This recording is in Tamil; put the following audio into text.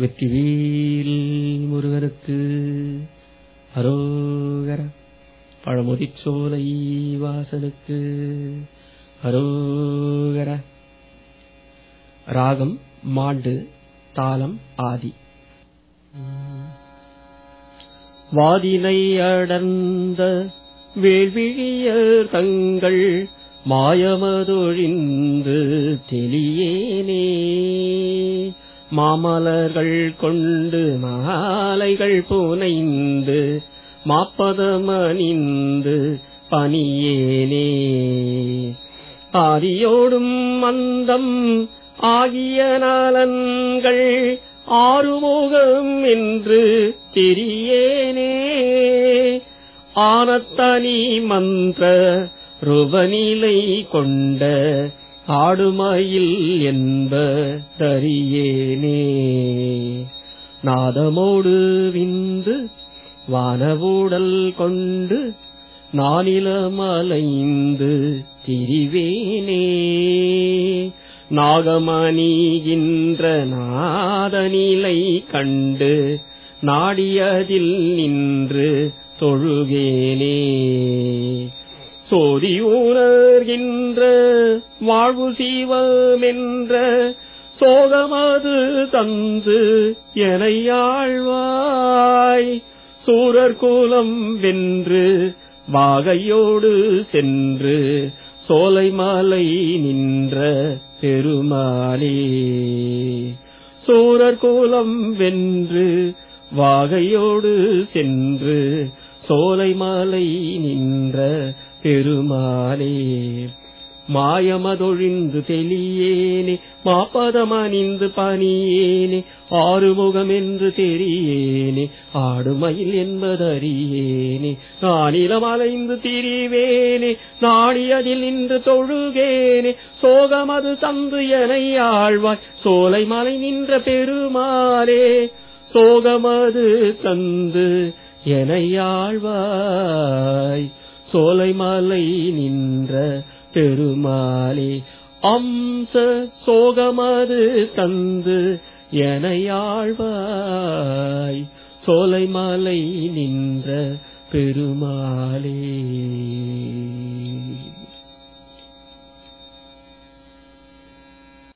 வெற்றிவேல் முருகனுக்கு அரோகர பழமுதிர்ச்சோலை வாசனுக்கு அரோகர ராகம் மாண்டு தாளம் ஆதி. வாதினை அடர்ந்த வேள்வியர் தங்கள் மாயமதொழிந்து தெளியேனே. மாமலர்கள் கொண்டு மாலைகள் புனைந்து மாப்பதமணிந்து பணியேனே. ஆதியோடும் மந்தம் ஆகிய நலன்கள் ஆறுமுகம் என்று தெரியேனே. ஆனத்தனி மந்திர ருவநிலை கொண்ட ஆடுமயில் என்ப தரியேனே நாதமோடு விந்து வானவூடல் கொண்டு நானிலமலைந்து திரிவேனே. நாகமணிகின்ற நாதநிலை கண்டு நாடியதில் நின்று தொழுகேனே. சோதி வாழ்வு சீவமென்ற சோகமது தந்து எனையாழ்வாய் சூரர் குலம் வென்று வாகையோடு சென்று சோலை மாலை நின்ற பெருமாளே சூரர் குலம் வென்று வாகையோடு சென்று சோலை மாலை நின்ற பெருமானே மாயமதொழிந்து தெளியேனே மாப்பதமணிந்து பணியேனே ஆறுமுகம் என்று தெரியேனே ஆடுமயில் என்பதறியேனே நானிலம் அலைந்து திரிவேனே நாடியதில் நின்று தொழுகேனே சோகமது தந்து என ஆழ்வாய் சோலை மலை நின்ற பெருமாளே சோகமது தந்து என ஆழ்வாய். சோலைமலை நின்ற பெருமாளே அம்ச சோகமது தந்து எனையாழ்வாய் சோலை மலை நின்ற பெருமாளே.